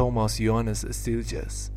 Thomas Johannes Stillges.